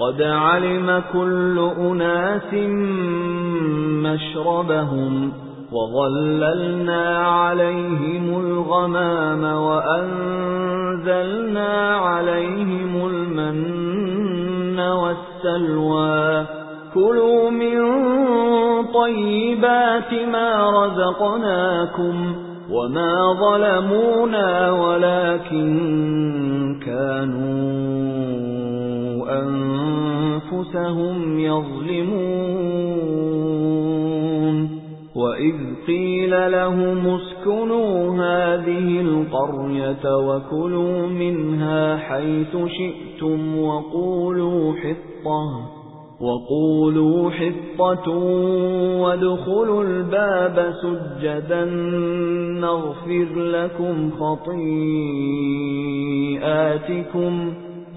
قَدْ عَلِمَ كُلُّ أُنَاسٍ مَّشْرَبَهُمْ وَظَلَّلْنَا عَلَيْهِمُ الْغَمَامَ وَأَنزَلْنَا عَلَيْهِمُ الْمَنَّ وَالسَّلْوَىٰ. كُلُوا مِن طَيِّبَاتِ مَا رَزَقْنَاكُمْ وَمَا ظَلَمُونَا وَلَكِن أَنفُسَهُمْ يَظْلِمُونَ وَإِذْ قِيلَ لَهُمُ اسْكُنُوا هَذِهِ الْقَرْيَةَ وَكُلُوا مِنْهَا حَيْثُ شِئْتُمْ وَقُولُوا حِطَّةٌ وَقُولُوا حِطَّةٌ وَادْخُلُوا الْبَابَ سُجَّدًا نَّغْفِرْ لَكُمْ خَطِيئَاتِكُمْ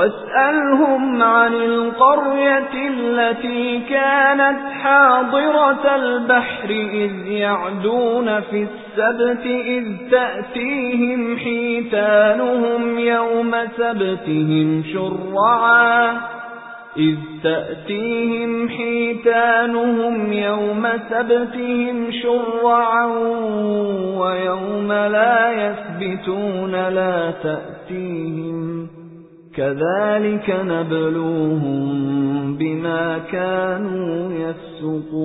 وَاسْأَلْهُمْ عَنِ الْقَرْيَةِ الَّتِي كَانَتْ حَاضِرَةَ الْبَحْرِ إِذْ يَعْدُونَ فِي السَّبْتِ إِذْ تَأْتِيهِمْ حِيتَانُهُمْ يَوْمَ سَبْتِهِمْ شُرَّعًا. إِذْ تَأْتِيهِمْ حِيتَانُهُمْ يَوْمَ سَبْتِهِمْ شُرَّعًا وَيَوْمَ لَا يَسْبِتُونَ لَا تَأْتِيهِمْ. كَذَلِكَ نَبْلُوهُم بِمَا كَانُوا يَفْسُقُونَ.